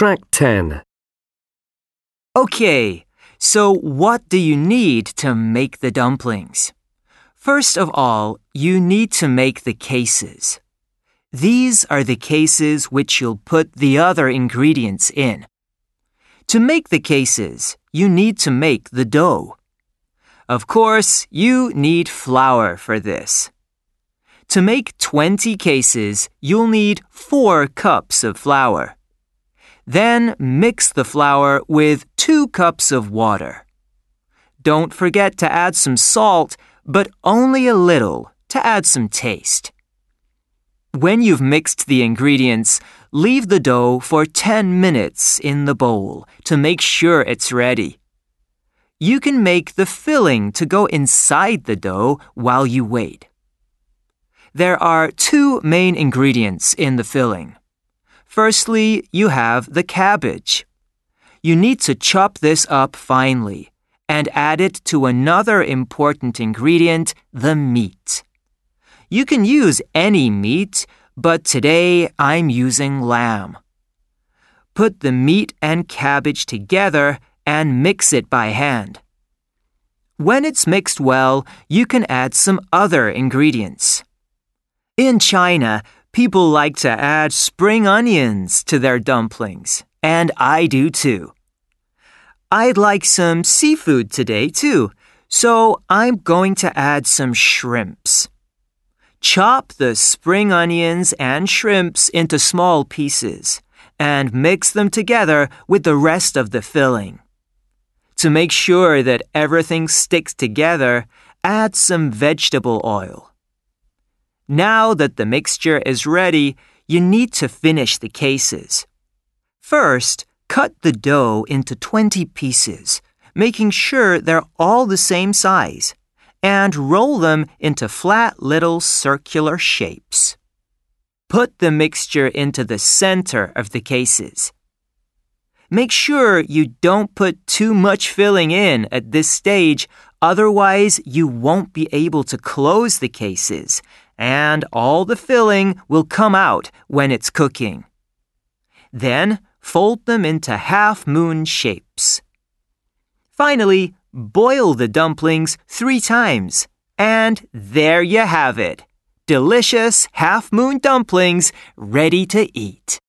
Track 10. Okay, so what do you need to make the dumplings? First of all, you need to make the cases. These are the cases which you'll put the other ingredients in. To make the cases, you need to make the dough. Of course, you need flour for this. To make 20 cases, you'll need 4 cups of flour. Then mix the flour with 2 cups of water. Don't forget to add some salt, but only a little to add some taste. When you've mixed the ingredients, leave the dough for 10 minutes in the bowl to make sure it's ready. You can make the filling to go inside the dough while you wait. There are two main ingredients in the filling. Firstly, you have the cabbage. You need to chop this up finely and add it to another important ingredient, the meat. You can use any meat, but today I'm using lamb. Put the meat and cabbage together and mix it by hand. When it's mixed well, you can add some other ingredients. In China, people like to add spring onions to their dumplings, and I do too. I'd like some seafood today too, so I'm going to add some shrimps. Chop the spring onions and shrimps into small pieces and mix them together with the rest of the filling. To make sure that everything sticks together, add some vegetable oil. Now that the mixture is ready, you need to finish the cases. First, cut the dough into 20 pieces, making sure they're all the same size, and roll them into flat little circular shapes. Put the mixture into the center of the cases. Make sure you don't put too much filling in at this stage, otherwise, you won't be able to close the cases and all the filling will come out when it's cooking. Then fold them into half moon shapes. Finally, boil the dumplings three times. And there you have it. Delicious half moon dumplings ready to eat.